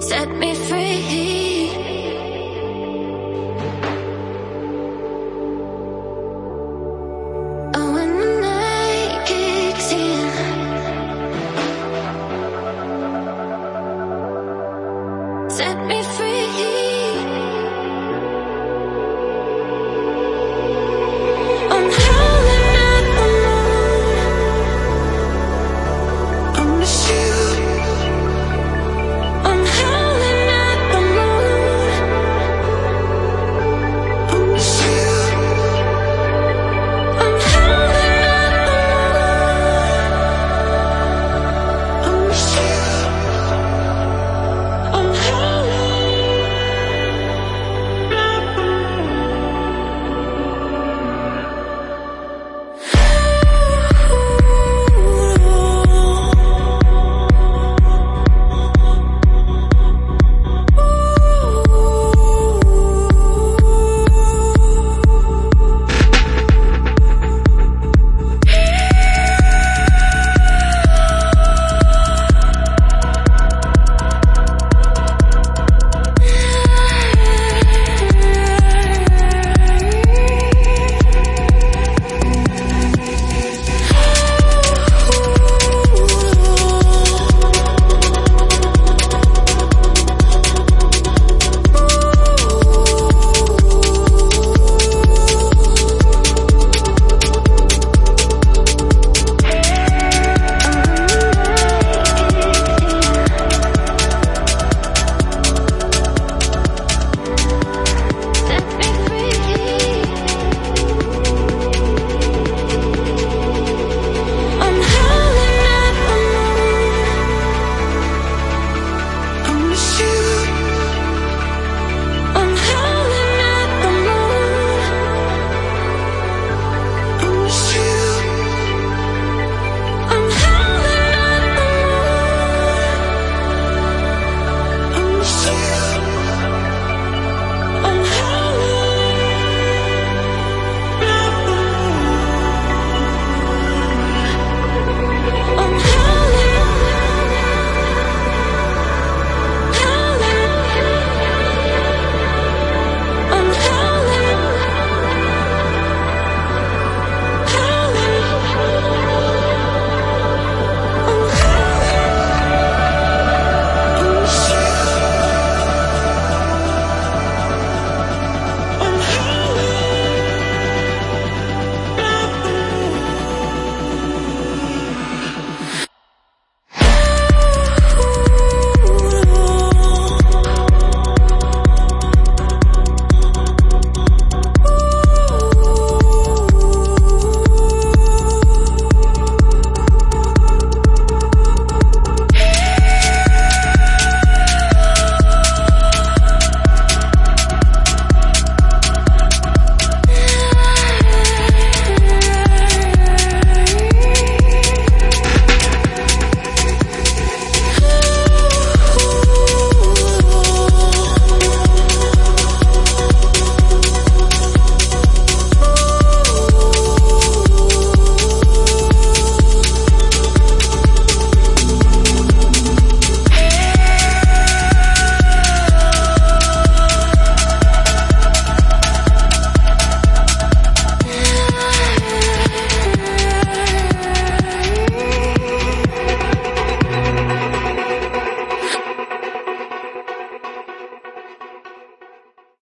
Set me free.